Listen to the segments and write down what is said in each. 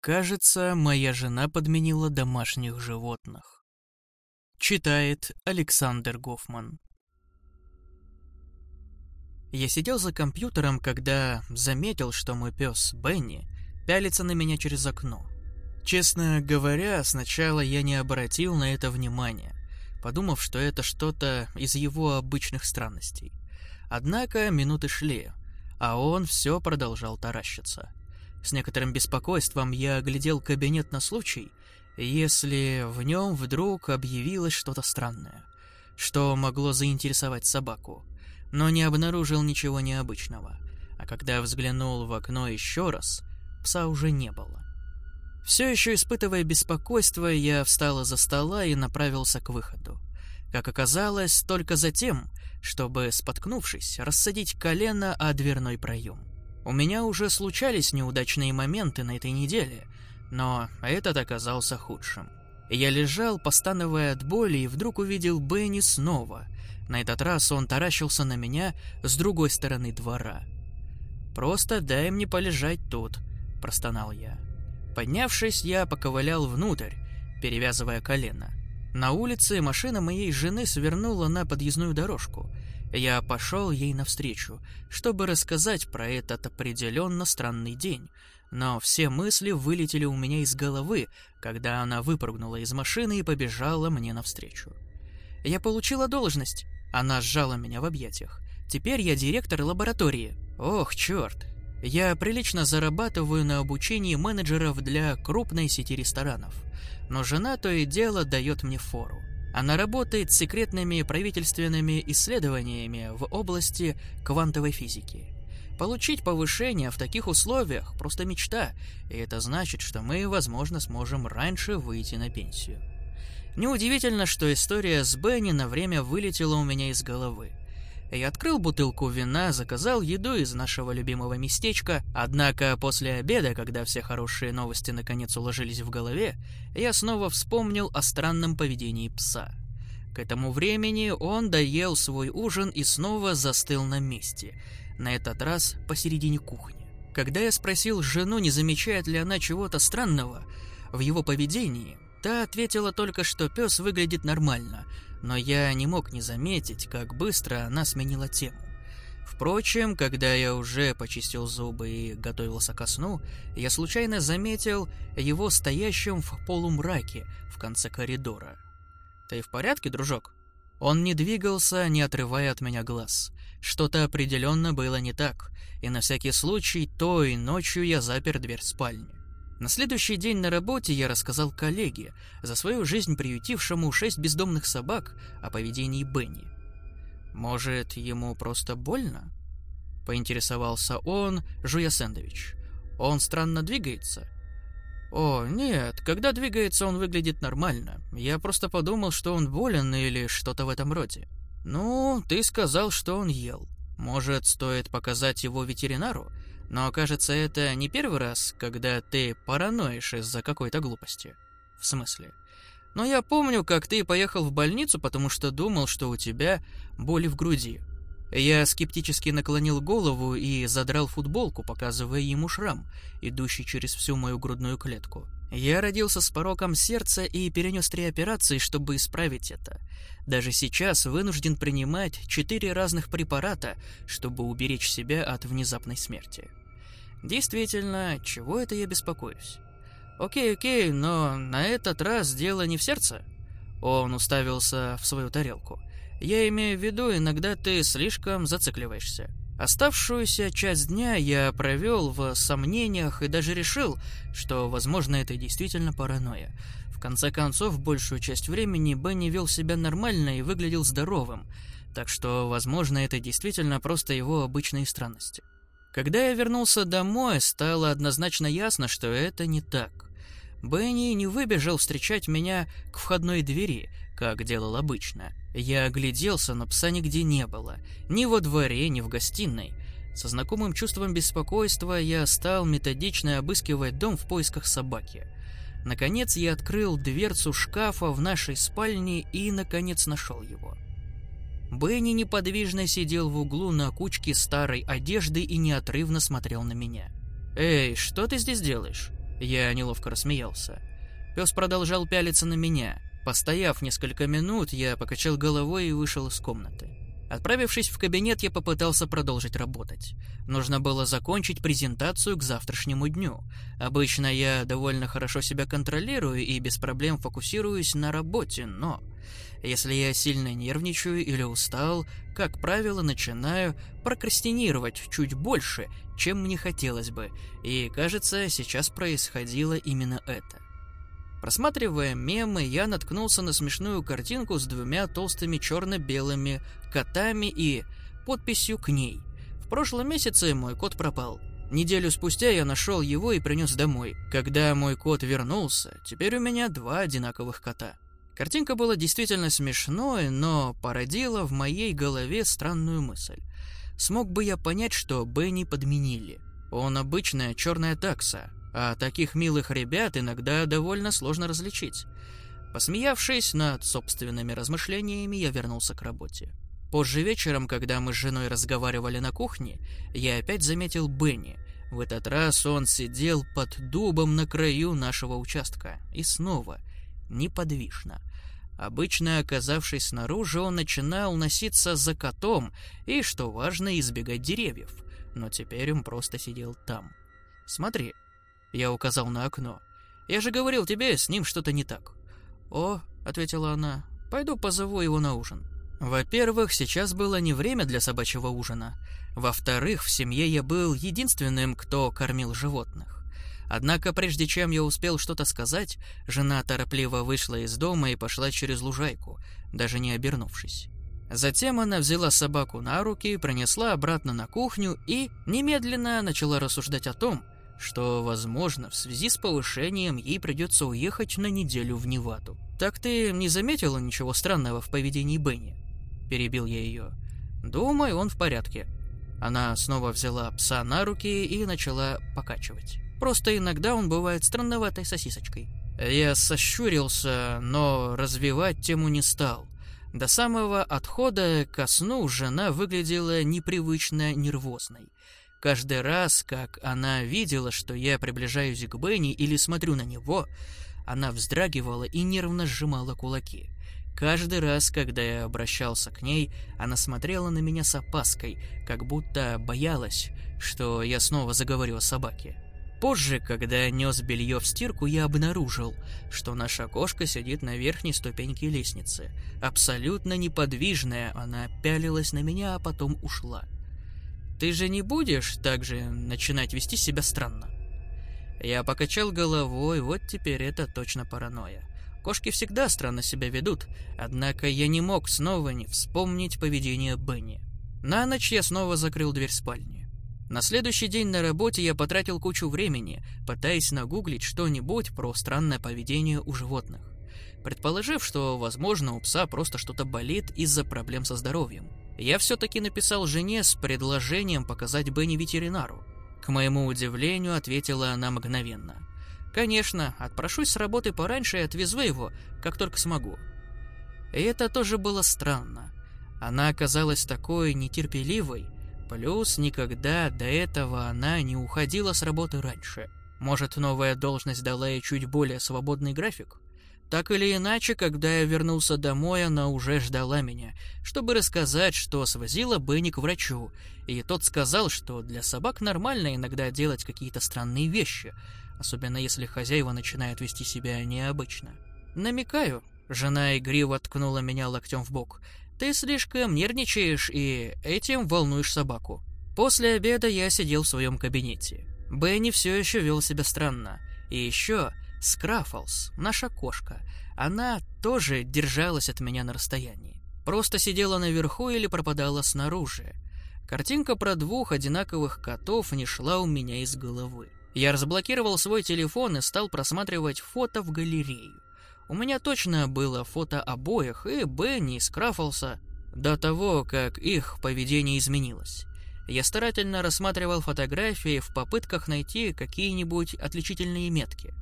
Кажется, моя жена подменила домашних животных. Читает Александр Гофман. Я сидел за компьютером, когда заметил, что мой пес Бенни пялится на меня через окно. Честно говоря, сначала я не обратил на это внимания, подумав, что это что-то из его обычных странностей. Однако минуты шли, а он все продолжал таращиться. С некоторым беспокойством я оглядел кабинет на случай, если в нем вдруг объявилось что-то странное, что могло заинтересовать собаку, но не обнаружил ничего необычного. А когда взглянул в окно еще раз, пса уже не было. Все еще испытывая беспокойство, я встал из-за стола и направился к выходу. Как оказалось, только за тем, чтобы, споткнувшись, рассадить колено о дверной проем. У меня уже случались неудачные моменты на этой неделе, но этот оказался худшим. Я лежал, постановая от боли, и вдруг увидел Бенни снова. На этот раз он таращился на меня с другой стороны двора. «Просто дай мне полежать тут», — простонал я. Поднявшись, я поковылял внутрь, перевязывая колено. На улице машина моей жены свернула на подъездную дорожку. Я пошел ей навстречу, чтобы рассказать про этот определенно странный день, но все мысли вылетели у меня из головы, когда она выпрыгнула из машины и побежала мне навстречу. Я получила должность. Она сжала меня в объятиях. Теперь я директор лаборатории. Ох, черт. Я прилично зарабатываю на обучении менеджеров для крупной сети ресторанов. Но жена то и дело дает мне фору. Она работает с секретными правительственными исследованиями в области квантовой физики. Получить повышение в таких условиях – просто мечта, и это значит, что мы, возможно, сможем раньше выйти на пенсию. Неудивительно, что история с Бенни на время вылетела у меня из головы. Я открыл бутылку вина, заказал еду из нашего любимого местечка, однако после обеда, когда все хорошие новости наконец уложились в голове, я снова вспомнил о странном поведении пса. К этому времени он доел свой ужин и снова застыл на месте, на этот раз посередине кухни. Когда я спросил жену, не замечает ли она чего-то странного в его поведении, та ответила только, что пес выглядит нормально – но я не мог не заметить, как быстро она сменила тему. Впрочем, когда я уже почистил зубы и готовился ко сну, я случайно заметил его стоящим в полумраке в конце коридора. «Ты в порядке, дружок?» Он не двигался, не отрывая от меня глаз. Что-то определенно было не так, и на всякий случай той ночью я запер дверь спальни. На следующий день на работе я рассказал коллеге, за свою жизнь приютившему шесть бездомных собак, о поведении Бенни. «Может, ему просто больно?» — поинтересовался он, жуя сэндвич. «Он странно двигается?» «О, нет, когда двигается, он выглядит нормально. Я просто подумал, что он болен или что-то в этом роде». «Ну, ты сказал, что он ел. Может, стоит показать его ветеринару? Но, кажется, это не первый раз, когда ты параноишь из-за какой-то глупости. В смысле? Но я помню, как ты поехал в больницу, потому что думал, что у тебя боли в груди. Я скептически наклонил голову и задрал футболку, показывая ему шрам, идущий через всю мою грудную клетку. Я родился с пороком сердца и перенес три операции, чтобы исправить это. Даже сейчас вынужден принимать четыре разных препарата, чтобы уберечь себя от внезапной смерти. Действительно, чего это я беспокоюсь? Окей, окей, но на этот раз дело не в сердце. Он уставился в свою тарелку. Я имею в виду, иногда ты слишком зацикливаешься. Оставшуюся часть дня я провел в сомнениях и даже решил, что, возможно, это действительно паранойя. В конце концов, большую часть времени Бенни вел себя нормально и выглядел здоровым, так что, возможно, это действительно просто его обычные странности. Когда я вернулся домой, стало однозначно ясно, что это не так. Бенни не выбежал встречать меня к входной двери, как делал обычно. Я огляделся, но пса нигде не было. Ни во дворе, ни в гостиной. Со знакомым чувством беспокойства я стал методично обыскивать дом в поисках собаки. Наконец я открыл дверцу шкафа в нашей спальне и, наконец, нашел его. Бенни неподвижно сидел в углу на кучке старой одежды и неотрывно смотрел на меня. «Эй, что ты здесь делаешь?» Я неловко рассмеялся. Пес продолжал пялиться на меня. Постояв несколько минут, я покачал головой и вышел из комнаты. Отправившись в кабинет, я попытался продолжить работать. Нужно было закончить презентацию к завтрашнему дню. Обычно я довольно хорошо себя контролирую и без проблем фокусируюсь на работе, но если я сильно нервничаю или устал, как правило, начинаю прокрастинировать чуть больше, чем мне хотелось бы, и, кажется, сейчас происходило именно это. Просматривая мемы, я наткнулся на смешную картинку с двумя толстыми черно-белыми котами и подписью к ней. В прошлом месяце мой кот пропал. Неделю спустя я нашел его и принес домой. Когда мой кот вернулся, теперь у меня два одинаковых кота. Картинка была действительно смешной, но породила в моей голове странную мысль. Смог бы я понять, что Бенни подменили? Он обычная черная такса, а таких милых ребят иногда довольно сложно различить. Посмеявшись над собственными размышлениями, я вернулся к работе. Позже вечером, когда мы с женой разговаривали на кухне, я опять заметил Бенни. В этот раз он сидел под дубом на краю нашего участка. И снова неподвижно. Обычно, оказавшись снаружи, он начинал носиться за котом и, что важно, избегать деревьев. Но теперь он просто сидел там. «Смотри», — я указал на окно. «Я же говорил тебе, с ним что-то не так». «О», — ответила она, — «пойду позову его на ужин». Во-первых, сейчас было не время для собачьего ужина. Во-вторых, в семье я был единственным, кто кормил животных. Однако, прежде чем я успел что-то сказать, жена торопливо вышла из дома и пошла через лужайку, даже не обернувшись. Затем она взяла собаку на руки, пронесла обратно на кухню и немедленно начала рассуждать о том, что, возможно, в связи с повышением ей придется уехать на неделю в Неваду. «Так ты не заметила ничего странного в поведении Бенни?» – перебил я ее. «Думаю, он в порядке». Она снова взяла пса на руки и начала покачивать. Просто иногда он бывает странноватой сосисочкой. Я сощурился, но развивать тему не стал. До самого отхода ко сну жена выглядела непривычно нервозной. Каждый раз, как она видела, что я приближаюсь к Бенни или смотрю на него, она вздрагивала и нервно сжимала кулаки. Каждый раз, когда я обращался к ней, она смотрела на меня с опаской, как будто боялась, что я снова заговорю о собаке. Позже, когда нес белье в стирку, я обнаружил, что наша кошка сидит на верхней ступеньке лестницы. Абсолютно неподвижная, она пялилась на меня, а потом ушла. «Ты же не будешь так же начинать вести себя странно?» Я покачал головой, вот теперь это точно паранойя. Кошки всегда странно себя ведут, однако я не мог снова не вспомнить поведение Бенни. На ночь я снова закрыл дверь спальни. На следующий день на работе я потратил кучу времени, пытаясь нагуглить что-нибудь про странное поведение у животных. Предположив, что, возможно, у пса просто что-то болит из-за проблем со здоровьем. Я все-таки написал жене с предложением показать Бенни ветеринару. К моему удивлению, ответила она мгновенно. «Конечно, отпрошусь с работы пораньше и отвезу его, как только смогу». И это тоже было странно. Она оказалась такой нетерпеливой, Плюс никогда до этого она не уходила с работы раньше. Может, новая должность дала ей чуть более свободный график? Так или иначе, когда я вернулся домой, она уже ждала меня, чтобы рассказать, что свозила Бенни к врачу, и тот сказал, что для собак нормально иногда делать какие-то странные вещи, особенно если хозяева начинают вести себя необычно. Намекаю, жена игриво ткнула меня локтем в бок. Ты слишком нервничаешь и этим волнуешь собаку. После обеда я сидел в своем кабинете. Бенни все еще вел себя странно. И еще Скраффлс, наша кошка, она тоже держалась от меня на расстоянии. Просто сидела наверху или пропадала снаружи. Картинка про двух одинаковых котов не шла у меня из головы. Я разблокировал свой телефон и стал просматривать фото в галерею. У меня точно было фото обоих, и Бенни, и Скраффлса, до того, как их поведение изменилось. Я старательно рассматривал фотографии в попытках найти какие-нибудь отличительные метки.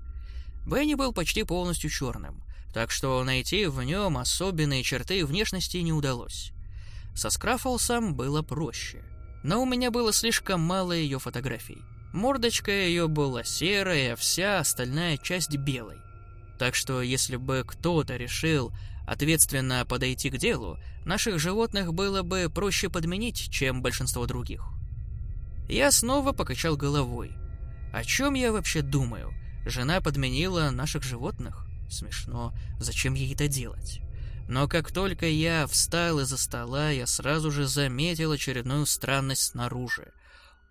Бенни был почти полностью черным, так что найти в нем особенные черты внешности не удалось. Со Скраффлсом было проще, но у меня было слишком мало ее фотографий. Мордочка ее была серая, а вся остальная часть белой. Так что если бы кто-то решил ответственно подойти к делу, наших животных было бы проще подменить, чем большинство других. Я снова покачал головой. О чем я вообще думаю? Жена подменила наших животных? Смешно. Зачем ей это делать? Но как только я встал из-за стола, я сразу же заметил очередную странность снаружи.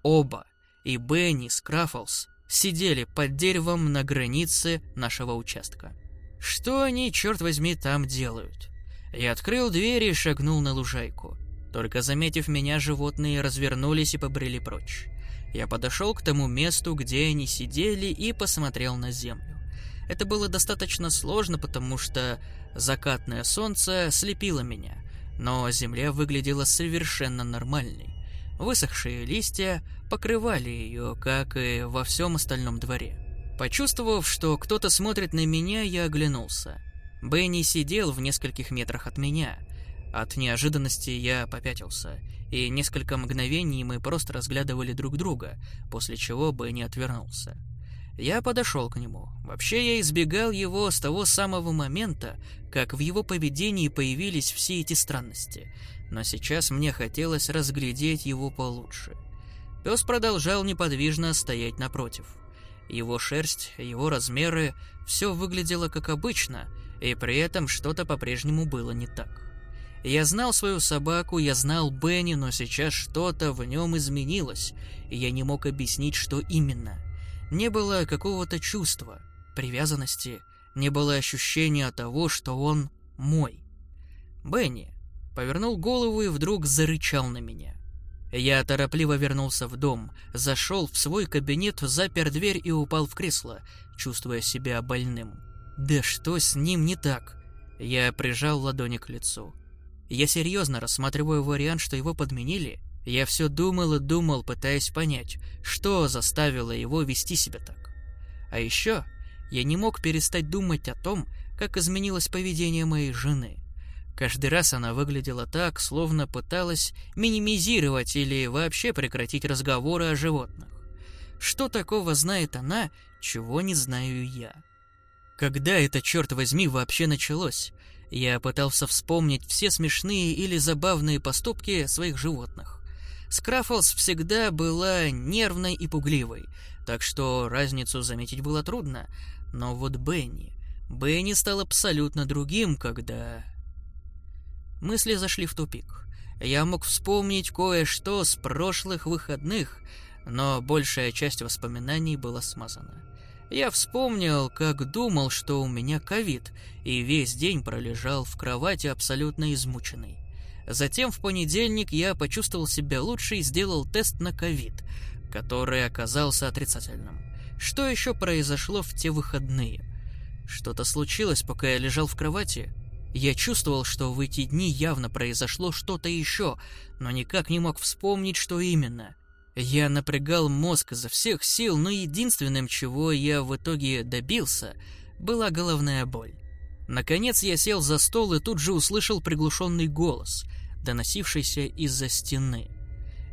Оба, и Бенни с Краффлс, сидели под деревом на границе нашего участка. Что они, черт возьми, там делают? Я открыл дверь и шагнул на лужайку. Только заметив меня, животные развернулись и побрели прочь. Я подошел к тому месту, где они сидели, и посмотрел на землю. Это было достаточно сложно, потому что закатное солнце слепило меня, но земля выглядела совершенно нормальной. Высохшие листья покрывали ее, как и во всем остальном дворе. Почувствовав, что кто-то смотрит на меня, я оглянулся. Бенни сидел в нескольких метрах от меня. От неожиданности я попятился, и несколько мгновений мы просто разглядывали друг друга, после чего Бенни отвернулся. Я подошел к нему. Вообще я избегал его с того самого момента, как в его поведении появились все эти странности. Но сейчас мне хотелось разглядеть его получше. Пес продолжал неподвижно стоять напротив. Его шерсть, его размеры, все выглядело как обычно, и при этом что-то по-прежнему было не так. Я знал свою собаку, я знал Бенни, но сейчас что-то в нем изменилось, и я не мог объяснить, что именно. Не было какого-то чувства, привязанности, не было ощущения того, что он мой. Бенни повернул голову и вдруг зарычал на меня. Я торопливо вернулся в дом, зашел в свой кабинет, запер дверь и упал в кресло, чувствуя себя больным. Да что с ним не так? Я прижал ладони к лицу. Я серьезно рассматриваю вариант, что его подменили, я все думал и думал, пытаясь понять, что заставило его вести себя так. А еще я не мог перестать думать о том, как изменилось поведение моей жены. Каждый раз она выглядела так, словно пыталась минимизировать или вообще прекратить разговоры о животных. Что такого знает она, чего не знаю я? Когда это, черт возьми, вообще началось? Я пытался вспомнить все смешные или забавные поступки своих животных. Скраффлс всегда была нервной и пугливой, так что разницу заметить было трудно. Но вот Бенни... Бенни стал абсолютно другим, когда... Мысли зашли в тупик. Я мог вспомнить кое-что с прошлых выходных, но большая часть воспоминаний была смазана. Я вспомнил, как думал, что у меня ковид, и весь день пролежал в кровати абсолютно измученный. Затем в понедельник я почувствовал себя лучше и сделал тест на ковид, который оказался отрицательным. Что еще произошло в те выходные? Что-то случилось, пока я лежал в кровати? Я чувствовал, что в эти дни явно произошло что-то еще, но никак не мог вспомнить, что именно. Я напрягал мозг изо всех сил, но единственным, чего я в итоге добился, была головная боль. Наконец я сел за стол и тут же услышал приглушенный голос, доносившийся из-за стены.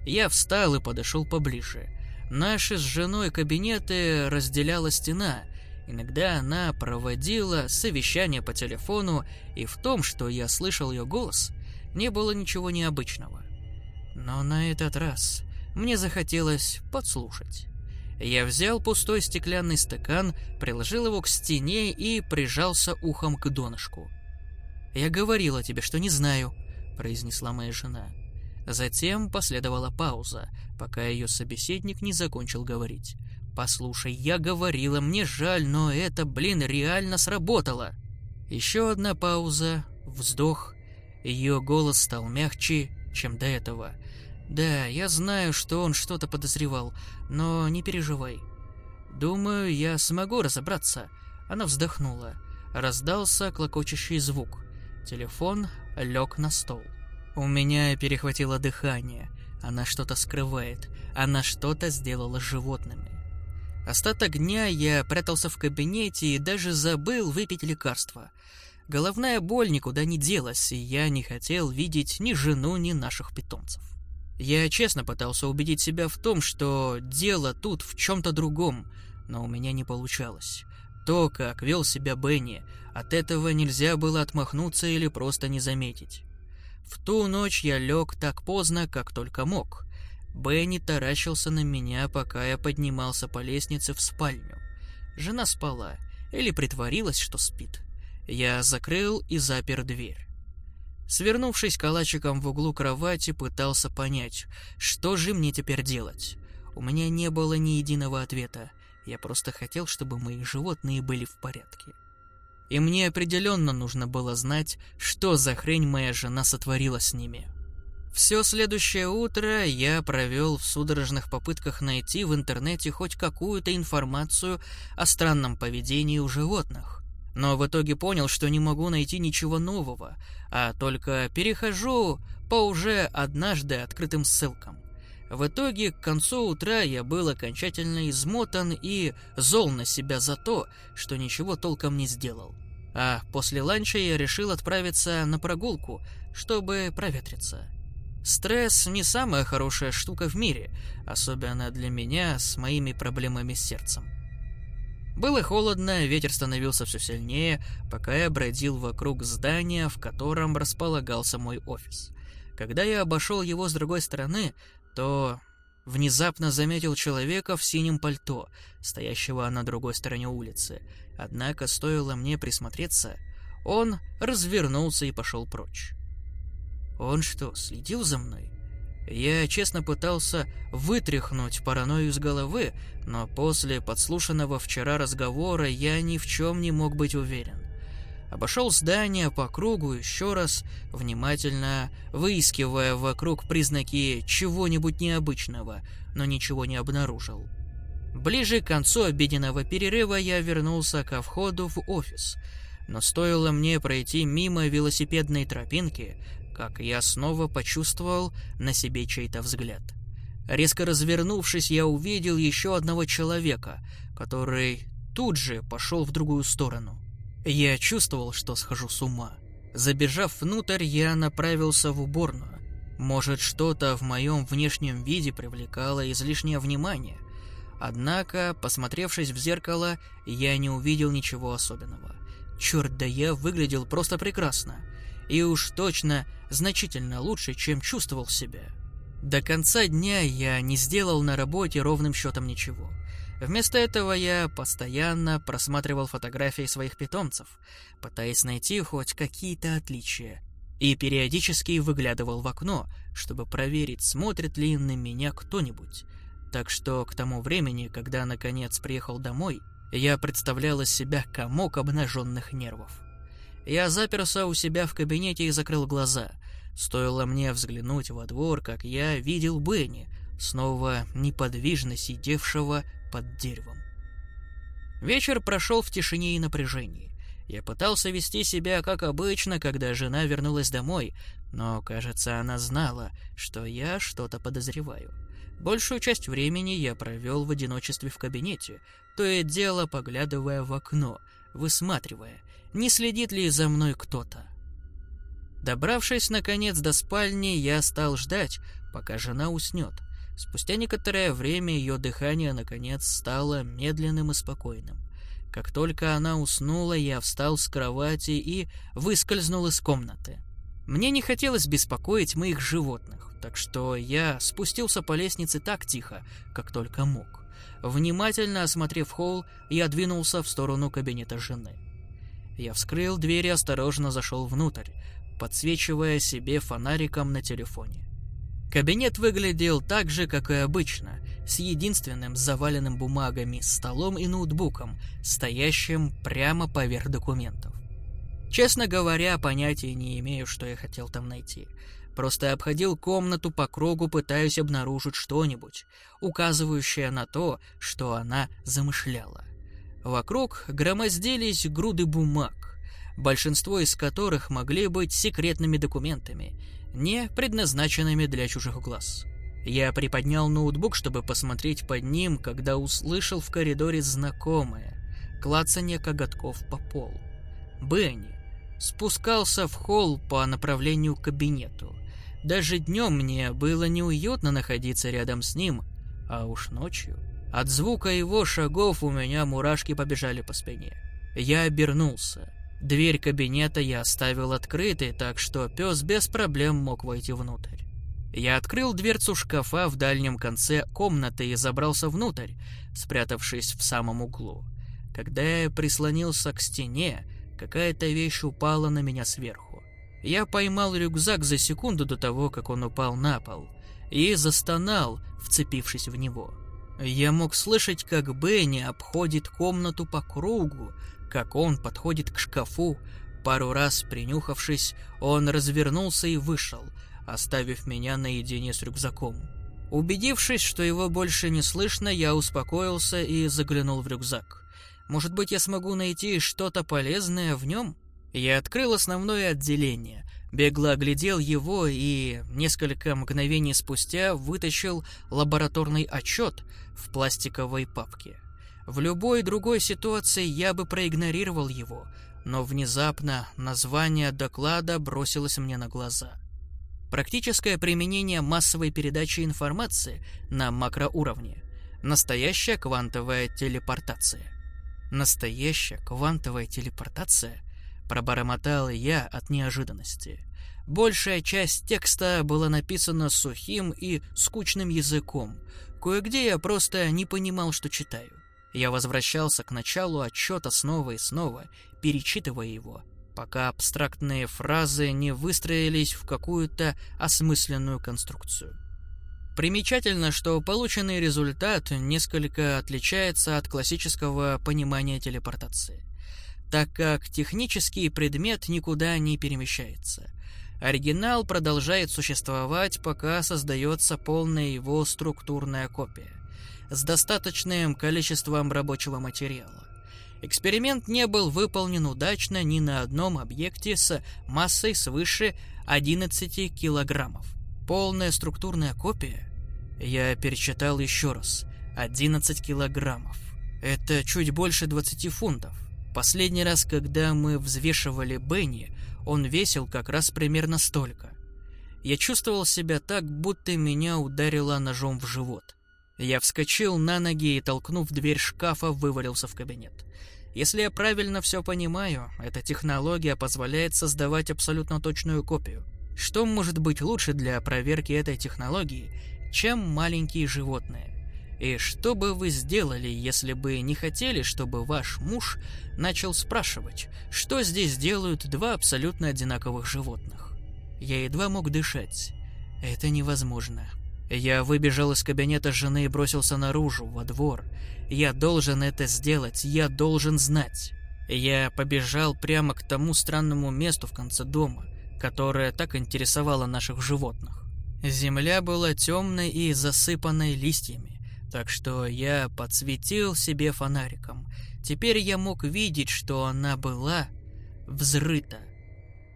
Я встал и подошел поближе. Наши с женой кабинеты разделяла стена. Иногда она проводила совещание по телефону, и в том, что я слышал ее голос, не было ничего необычного. Но на этот раз мне захотелось подслушать. Я взял пустой стеклянный стакан, приложил его к стене и прижался ухом к донышку. «Я говорила тебе, что не знаю», — произнесла моя жена. Затем последовала пауза, пока ее собеседник не закончил говорить. «Послушай, я говорила, мне жаль, но это, блин, реально сработало!» Еще одна пауза, вздох. Ее голос стал мягче, чем до этого. Да, я знаю, что он что-то подозревал, но не переживай. Думаю, я смогу разобраться. Она вздохнула. Раздался клокочущий звук. Телефон лег на стол. У меня перехватило дыхание. Она что-то скрывает. Она что-то сделала с животными. Остаток дня я прятался в кабинете и даже забыл выпить лекарство. Головная боль никуда не делась, и я не хотел видеть ни жену, ни наших питомцев. Я честно пытался убедить себя в том, что дело тут в чем-то другом, но у меня не получалось. То, как вел себя Бенни, от этого нельзя было отмахнуться или просто не заметить. В ту ночь я лег так поздно, как только мог. Бенни таращился на меня, пока я поднимался по лестнице в спальню. Жена спала или притворилась, что спит. Я закрыл и запер дверь. Свернувшись калачиком в углу кровати, пытался понять, что же мне теперь делать. У меня не было ни единого ответа. Я просто хотел, чтобы мои животные были в порядке. И мне определенно нужно было знать, что за хрень моя жена сотворила с ними. Все следующее утро я провел в судорожных попытках найти в интернете хоть какую-то информацию о странном поведении у животных. Но в итоге понял, что не могу найти ничего нового, а только перехожу по уже однажды открытым ссылкам. В итоге, к концу утра я был окончательно измотан и зол на себя за то, что ничего толком не сделал. А после ланча я решил отправиться на прогулку, чтобы проветриться. Стресс не самая хорошая штука в мире, особенно для меня с моими проблемами с сердцем. Было холодно, ветер становился все сильнее, пока я бродил вокруг здания, в котором располагался мой офис. Когда я обошел его с другой стороны, то внезапно заметил человека в синем пальто, стоящего на другой стороне улицы. Однако стоило мне присмотреться, он развернулся и пошел прочь. Он что, следил за мной? Я честно пытался вытряхнуть паранойю из головы, но после подслушанного вчера разговора я ни в чем не мог быть уверен. Обошел здание по кругу еще раз, внимательно выискивая вокруг признаки чего-нибудь необычного, но ничего не обнаружил. Ближе к концу обеденного перерыва я вернулся ко входу в офис, но стоило мне пройти мимо велосипедной тропинки, как я снова почувствовал на себе чей-то взгляд. Резко развернувшись, я увидел еще одного человека, который тут же пошел в другую сторону. Я чувствовал, что схожу с ума. Забежав внутрь, я направился в уборную. Может, что-то в моем внешнем виде привлекало излишнее внимание. Однако, посмотревшись в зеркало, я не увидел ничего особенного. Черт, да я выглядел просто прекрасно и уж точно значительно лучше, чем чувствовал себя. До конца дня я не сделал на работе ровным счетом ничего. Вместо этого я постоянно просматривал фотографии своих питомцев, пытаясь найти хоть какие-то отличия, и периодически выглядывал в окно, чтобы проверить, смотрит ли на меня кто-нибудь. Так что к тому времени, когда наконец приехал домой, я представлял из себя комок обнаженных нервов. Я заперся у себя в кабинете и закрыл глаза. Стоило мне взглянуть во двор, как я видел Бенни, снова неподвижно сидевшего под деревом. Вечер прошел в тишине и напряжении. Я пытался вести себя как обычно, когда жена вернулась домой, но, кажется, она знала, что я что-то подозреваю. Большую часть времени я провел в одиночестве в кабинете, то и дело поглядывая в окно, высматривая, не следит ли за мной кто-то. Добравшись, наконец, до спальни, я стал ждать, пока жена уснет. Спустя некоторое время ее дыхание, наконец, стало медленным и спокойным. Как только она уснула, я встал с кровати и выскользнул из комнаты. Мне не хотелось беспокоить моих животных, так что я спустился по лестнице так тихо, как только мог. Внимательно осмотрев холл, я двинулся в сторону кабинета жены. Я вскрыл дверь и осторожно зашел внутрь, подсвечивая себе фонариком на телефоне. Кабинет выглядел так же, как и обычно, с единственным заваленным бумагами столом и ноутбуком, стоящим прямо поверх документов. Честно говоря, понятия не имею, что я хотел там найти. Просто обходил комнату по кругу, пытаясь обнаружить что-нибудь, указывающее на то, что она замышляла. Вокруг громоздились груды бумаг, большинство из которых могли быть секретными документами, не предназначенными для чужих глаз. Я приподнял ноутбук, чтобы посмотреть под ним, когда услышал в коридоре знакомое клацанье коготков по полу. Бенни спускался в холл по направлению к кабинету. Даже днем мне было неуютно находиться рядом с ним, а уж ночью. От звука его шагов у меня мурашки побежали по спине. Я обернулся. Дверь кабинета я оставил открытой, так что пес без проблем мог войти внутрь. Я открыл дверцу шкафа в дальнем конце комнаты и забрался внутрь, спрятавшись в самом углу. Когда я прислонился к стене, какая-то вещь упала на меня сверху. Я поймал рюкзак за секунду до того, как он упал на пол, и застонал, вцепившись в него. Я мог слышать, как Бенни обходит комнату по кругу, как он подходит к шкафу. Пару раз принюхавшись, он развернулся и вышел, оставив меня наедине с рюкзаком. Убедившись, что его больше не слышно, я успокоился и заглянул в рюкзак. Может быть, я смогу найти что-то полезное в нем? Я открыл основное отделение, бегло оглядел его и несколько мгновений спустя вытащил лабораторный отчет в пластиковой папке. В любой другой ситуации я бы проигнорировал его, но внезапно название доклада бросилось мне на глаза. Практическое применение массовой передачи информации на макроуровне. Настоящая квантовая телепортация. Настоящая квантовая телепортация? Пробормотал я от неожиданности. Большая часть текста была написана сухим и скучным языком. Кое-где я просто не понимал, что читаю. Я возвращался к началу отчета снова и снова, перечитывая его, пока абстрактные фразы не выстроились в какую-то осмысленную конструкцию. Примечательно, что полученный результат несколько отличается от классического понимания телепортации, так как технический предмет никуда не перемещается. Оригинал продолжает существовать, пока создается полная его структурная копия с достаточным количеством рабочего материала. Эксперимент не был выполнен удачно ни на одном объекте с массой свыше 11 килограммов. Полная структурная копия? Я перечитал еще раз. 11 килограммов. Это чуть больше 20 фунтов. Последний раз, когда мы взвешивали Бенни, он весил как раз примерно столько. Я чувствовал себя так, будто меня ударило ножом в живот. Я вскочил на ноги и, толкнув дверь шкафа, вывалился в кабинет. Если я правильно все понимаю, эта технология позволяет создавать абсолютно точную копию. Что может быть лучше для проверки этой технологии, чем маленькие животные? И что бы вы сделали, если бы не хотели, чтобы ваш муж начал спрашивать, что здесь делают два абсолютно одинаковых животных? Я едва мог дышать. Это невозможно. Я выбежал из кабинета жены и бросился наружу, во двор. Я должен это сделать, я должен знать. Я побежал прямо к тому странному месту в конце дома, которое так интересовало наших животных. Земля была темной и засыпанной листьями, так что я подсветил себе фонариком. Теперь я мог видеть, что она была взрыта.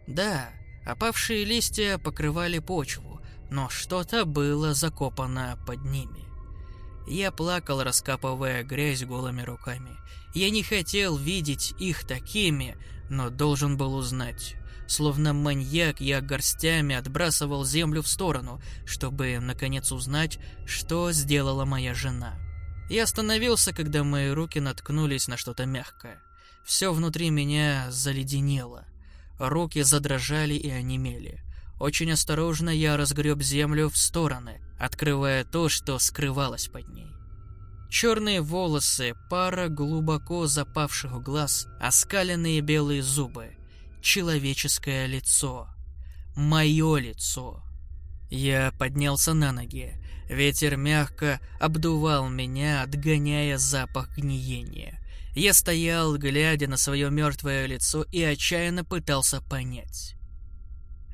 Да, опавшие листья покрывали почву, но что-то было закопано под ними. Я плакал, раскапывая грязь голыми руками. Я не хотел видеть их такими, но должен был узнать. Словно маньяк, я горстями отбрасывал землю в сторону, чтобы, наконец, узнать, что сделала моя жена. Я остановился, когда мои руки наткнулись на что-то мягкое. Все внутри меня заледенело. Руки задрожали и онемели. Очень осторожно я разгреб землю в стороны, открывая то, что скрывалось под ней. Черные волосы, пара глубоко запавших глаз, оскаленные белые зубы, человеческое лицо. Мое лицо. Я поднялся на ноги. Ветер мягко обдувал меня, отгоняя запах гниения. Я стоял, глядя на свое мертвое лицо и отчаянно пытался понять.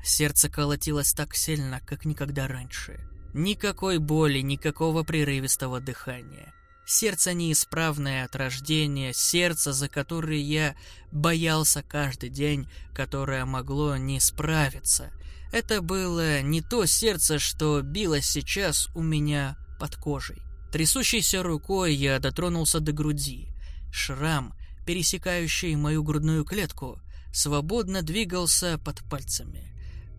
Сердце колотилось так сильно, как никогда раньше. Никакой боли, никакого прерывистого дыхания. Сердце неисправное от рождения, сердце, за которое я боялся каждый день, которое могло не справиться. Это было не то сердце, что билось сейчас у меня под кожей. Трясущейся рукой я дотронулся до груди. Шрам, пересекающий мою грудную клетку, свободно двигался под пальцами.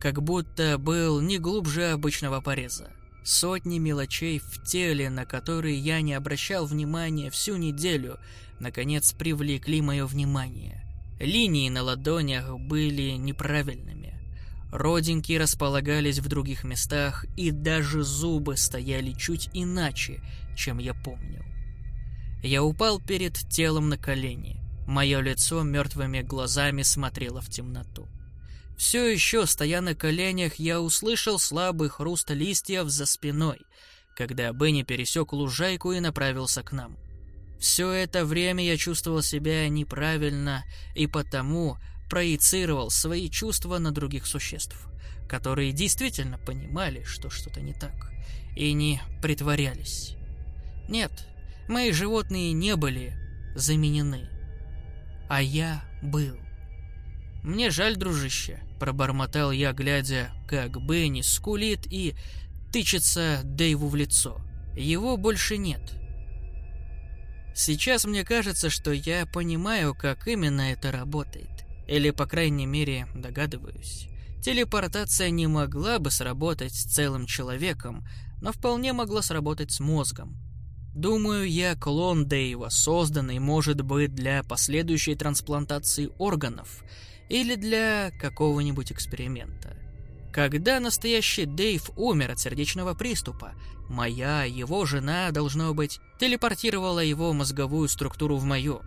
как будто был не глубже обычного пореза. Сотни мелочей в теле, на которые я не обращал внимания всю неделю, наконец привлекли мое внимание. Линии на ладонях были неправильными. Родинки располагались в других местах, и даже зубы стояли чуть иначе, чем я помнил. Я упал перед телом на колени. Мое лицо мертвыми глазами смотрело в темноту. Все еще, стоя на коленях, я услышал слабый хруст листьев за спиной, когда Бенни пересек лужайку и направился к нам. Все это время я чувствовал себя неправильно и потому проецировал свои чувства на других существ, которые действительно понимали, что что-то не так, и не притворялись. Нет, мои животные не были заменены, а я был. «Мне жаль, дружище», — пробормотал я, глядя, как Бенни скулит и тычется Дэйву в лицо. «Его больше нет». Сейчас мне кажется, что я понимаю, как именно это работает. Или, по крайней мере, догадываюсь. Телепортация не могла бы сработать с целым человеком, но вполне могла сработать с мозгом. Думаю, я клон Дэйва, созданный, может быть, для последующей трансплантации органов или для какого-нибудь эксперимента. Когда настоящий Дэйв умер от сердечного приступа, моя, его жена, должно быть, телепортировала его мозговую структуру в мою.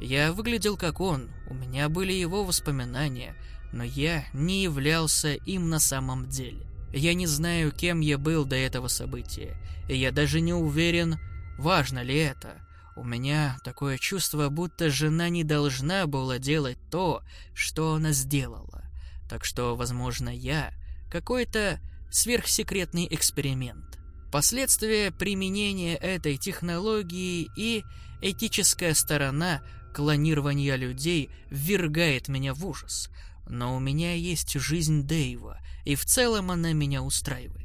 Я выглядел как он, у меня были его воспоминания, но я не являлся им на самом деле. Я не знаю, кем я был до этого события, и я даже не уверен, важно ли это. У меня такое чувство, будто жена не должна была делать то, что она сделала. Так что, возможно, я какой-то сверхсекретный эксперимент. Последствия применения этой технологии и этическая сторона клонирования людей ввергает меня в ужас. Но у меня есть жизнь Дэйва, и в целом она меня устраивает.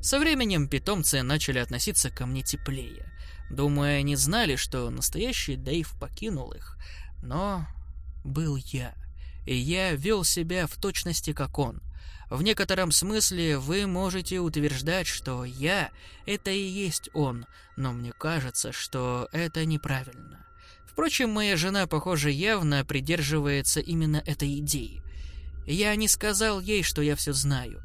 Со временем питомцы начали относиться ко мне теплее. Думаю, они знали, что настоящий Дэйв покинул их. Но был я. И я вел себя в точности как он. В некотором смысле вы можете утверждать, что я — это и есть он, но мне кажется, что это неправильно. Впрочем, моя жена, похоже, явно придерживается именно этой идеи. Я не сказал ей, что я все знаю.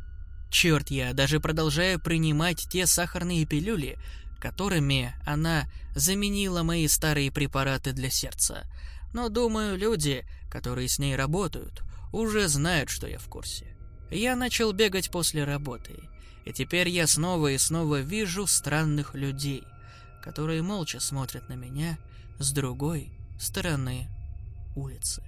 Черт, я даже продолжаю принимать те сахарные пилюли, которыми она заменила мои старые препараты для сердца. Но, думаю, люди, которые с ней работают, уже знают, что я в курсе. Я начал бегать после работы, и теперь я снова и снова вижу странных людей, которые молча смотрят на меня с другой стороны улицы.